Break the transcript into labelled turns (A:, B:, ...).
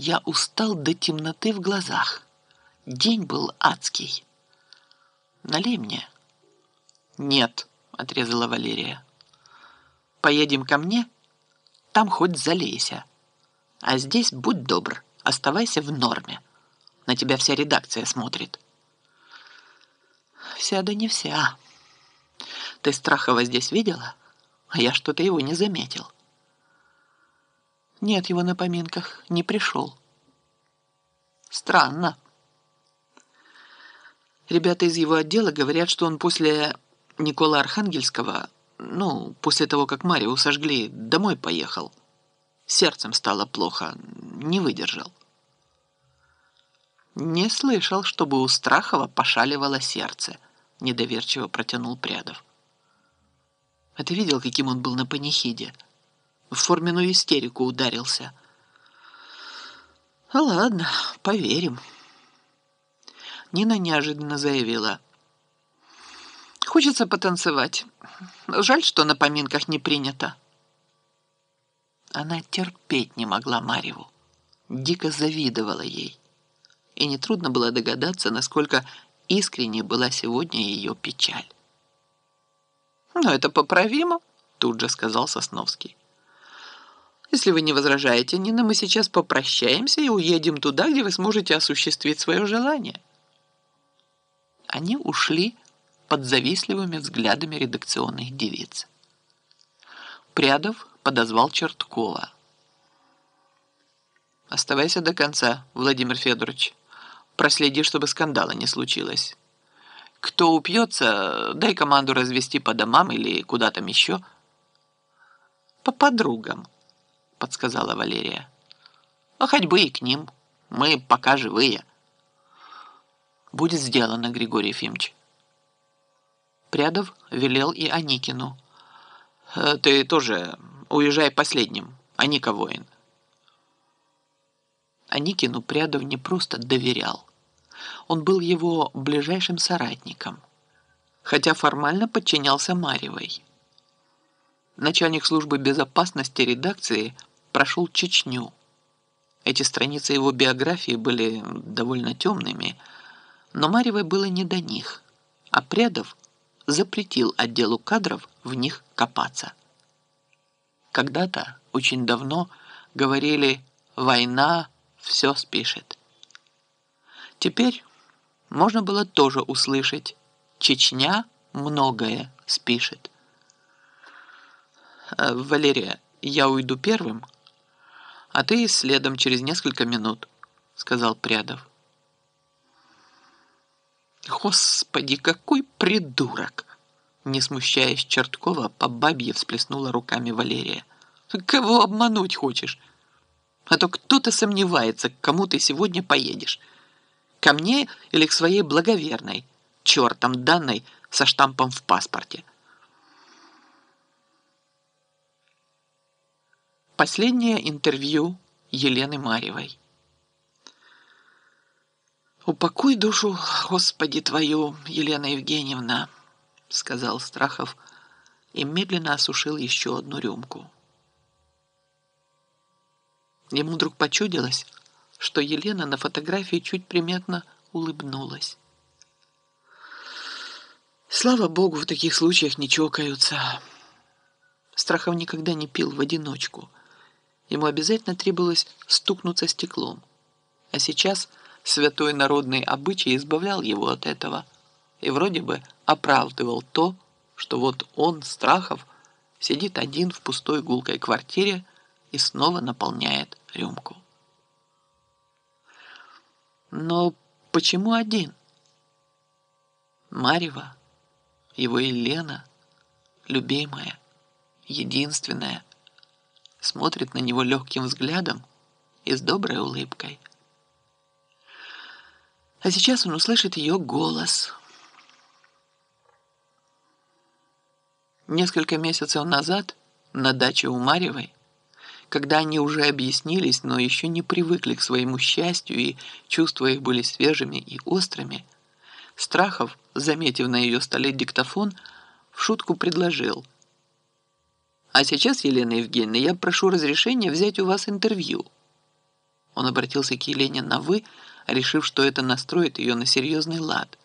A: Я устал до темноты в глазах. День был адский. Налей мне. Нет, отрезала Валерия. Поедем ко мне, там хоть залейся. А здесь будь добр, оставайся в норме. На тебя вся редакция смотрит. Вся да не вся. Ты Страхова здесь видела? А я что-то его не заметил. Нет его на поминках, не пришел. Странно. Ребята из его отдела говорят, что он после Никола Архангельского, ну, после того, как Марию сожгли, домой поехал. Сердцем стало плохо, не выдержал. Не слышал, чтобы у Страхова пошаливало сердце, недоверчиво протянул Прядов. А ты видел, каким он был на панихиде? В форменную истерику ударился. А ладно, поверим. Нина неожиданно заявила. Хочется потанцевать. Жаль, что на поминках не принято. Она терпеть не могла Марьеву. Дико завидовала ей. И нетрудно было догадаться, насколько искренне была сегодня ее печаль. «Но это поправимо», — тут же сказал Сосновский. Если вы не возражаете, Нина, мы сейчас попрощаемся и уедем туда, где вы сможете осуществить свое желание. Они ушли под завистливыми взглядами редакционных девиц. Прядов подозвал Черткова. «Оставайся до конца, Владимир Федорович. Проследи, чтобы скандала не случилось. Кто упьется, дай команду развести по домам или куда там еще. По подругам». — подсказала Валерия. «А хоть бы и к ним. Мы пока живые». «Будет сделано, Григорий Ефимович». Прядов велел и Аникину. «Э, «Ты тоже уезжай последним, Аника воин». Аникину Прядов не просто доверял. Он был его ближайшим соратником, хотя формально подчинялся Марьевой. Начальник службы безопасности редакции – прошел Чечню. Эти страницы его биографии были довольно темными, но Марьевой было не до них, а Прядов запретил отделу кадров в них копаться. Когда-то, очень давно, говорили «война все спишет». Теперь можно было тоже услышать «Чечня многое спишет». «Э, «Валерия, я уйду первым», а ты следом через несколько минут», — сказал Прядов. «Господи, какой придурок!» Не смущаясь Черткова, по бабье всплеснула руками Валерия. «Кого обмануть хочешь? А то кто-то сомневается, к кому ты сегодня поедешь. Ко мне или к своей благоверной, чертом данной со штампом в паспорте?» Последнее интервью Елены Марьевой. «Упокой душу, Господи твою, Елена Евгеньевна», — сказал Страхов и медленно осушил еще одну рюмку. Ему вдруг почудилось, что Елена на фотографии чуть приметно улыбнулась. Слава богу, в таких случаях не чокаются. Страхов никогда не пил в одиночку — Ему обязательно требовалось стукнуться стеклом. А сейчас святой народный обычай избавлял его от этого и вроде бы оправдывал то, что вот он, Страхов, сидит один в пустой гулкой квартире и снова наполняет рюмку. Но почему один? Марева, его Елена, любимая, единственная, смотрит на него легким взглядом и с доброй улыбкой. А сейчас он услышит ее голос. Несколько месяцев назад на даче у Марьевой, когда они уже объяснились, но еще не привыкли к своему счастью и чувства их были свежими и острыми, Страхов, заметив на ее столе диктофон, в шутку предложил – а сейчас, Елена Евгеньевна, я прошу разрешения взять у вас интервью. Он обратился к Елене на «вы», решив, что это настроит ее на серьезный лад.